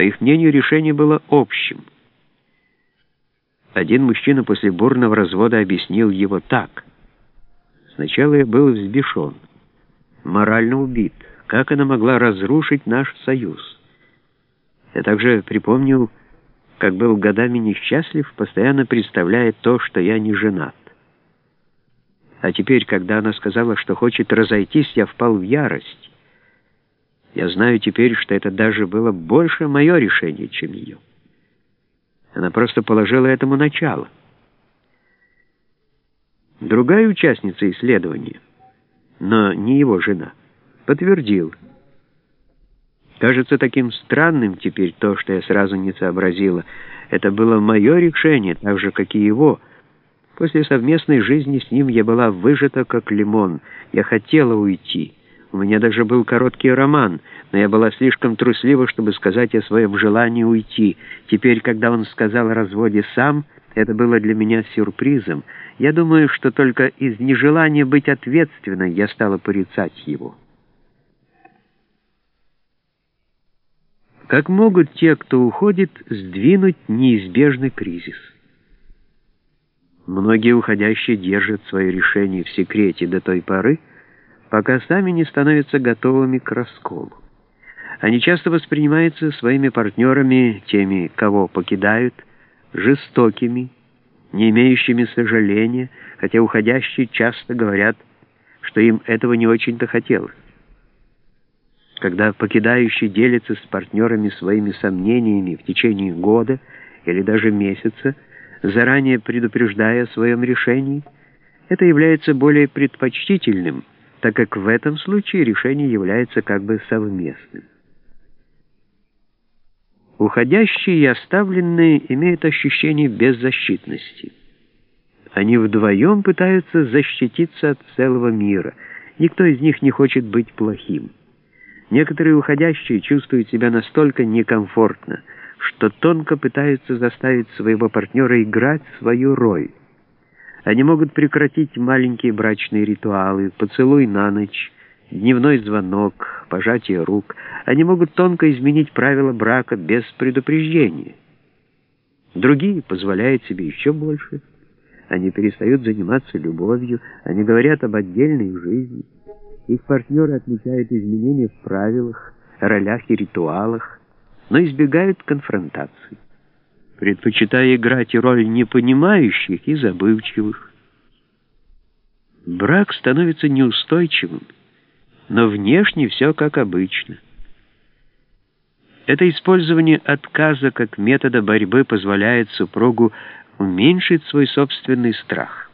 По их мнению, решение было общим. Один мужчина после бурного развода объяснил его так. «Сначала я был взбешен, морально убит. Как она могла разрушить наш союз?» Я также припомнил, как был годами несчастлив, постоянно представляя то, что я не женат. А теперь, когда она сказала, что хочет разойтись, я впал в ярость. Я знаю теперь, что это даже было больше мое решение, чем ее. Она просто положила этому начало. Другая участница исследования, но не его жена, подтвердила. Кажется таким странным теперь то, что я сразу не сообразила. Это было мое решение, так же, как и его. После совместной жизни с ним я была выжата, как лимон. Я хотела уйти. У меня даже был короткий роман, но я была слишком труслива, чтобы сказать о своем желании уйти. Теперь, когда он сказал о разводе сам, это было для меня сюрпризом. Я думаю, что только из нежелания быть ответственной я стала порицать его. Как могут те, кто уходит, сдвинуть неизбежный кризис? Многие уходящие держат свое решение в секрете до той поры, пока сами не становятся готовыми к расколу. Они часто воспринимаются своими партнерами, теми, кого покидают, жестокими, не имеющими сожаления, хотя уходящие часто говорят, что им этого не очень-то хотелось. Когда покидающий делится с партнерами своими сомнениями в течение года или даже месяца, заранее предупреждая о своем решении, это является более предпочтительным, так как в этом случае решение является как бы совместным. Уходящие и оставленные имеют ощущение беззащитности. Они вдвоем пытаются защититься от целого мира. Никто из них не хочет быть плохим. Некоторые уходящие чувствуют себя настолько некомфортно, что тонко пытаются заставить своего партнера играть свою роль. Они могут прекратить маленькие брачные ритуалы, поцелуй на ночь, дневной звонок, пожатие рук. Они могут тонко изменить правила брака без предупреждения. Другие позволяют себе еще больше. Они перестают заниматься любовью, они говорят об отдельной жизни. Их партнеры отмечают изменения в правилах, ролях и ритуалах, но избегают конфронтаций предпочитая играть роль непонимающих и забывчивых. Брак становится неустойчивым, но внешне все как обычно. Это использование отказа как метода борьбы позволяет супругу уменьшить свой собственный страх.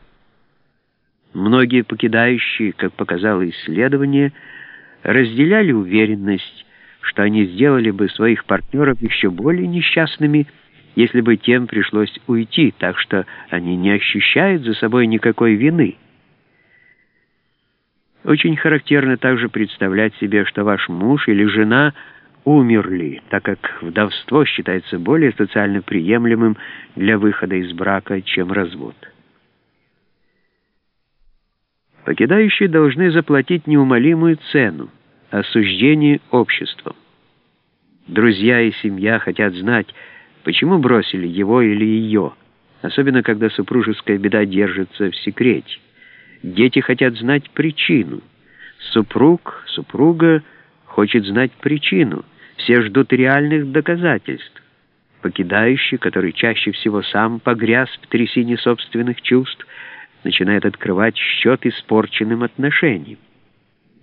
Многие покидающие, как показало исследование, разделяли уверенность, что они сделали бы своих партнеров еще более несчастными, если бы тем пришлось уйти, так что они не ощущают за собой никакой вины. Очень характерно также представлять себе, что ваш муж или жена умерли, так как вдовство считается более социально приемлемым для выхода из брака, чем развод. Покидающие должны заплатить неумолимую цену – осуждение обществом. Друзья и семья хотят знать, Почему бросили его или ее? Особенно, когда супружеская беда держится в секрете. Дети хотят знать причину. Супруг, супруга хочет знать причину. Все ждут реальных доказательств. Покидающий, который чаще всего сам погряз в трясине собственных чувств, начинает открывать счет испорченным отношениям.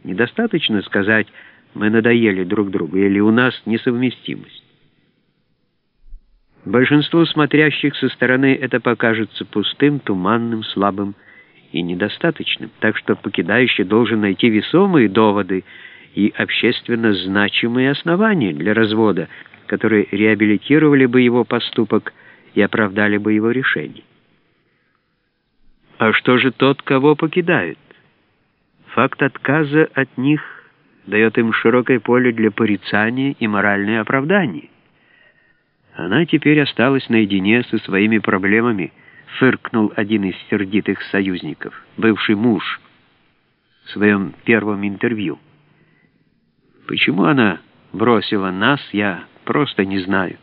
Недостаточно сказать «мы надоели друг другу» или «у нас несовместимость». Большинству смотрящих со стороны это покажется пустым, туманным, слабым и недостаточным, так что покидающий должен найти весомые доводы и общественно значимые основания для развода, которые реабилитировали бы его поступок и оправдали бы его решение. А что же тот, кого покидают? Факт отказа от них дает им широкое поле для порицания и моральное оправдание. Она теперь осталась наедине со своими проблемами, фыркнул один из сердитых союзников, бывший муж, в своем первом интервью. Почему она бросила нас, я просто не знаю.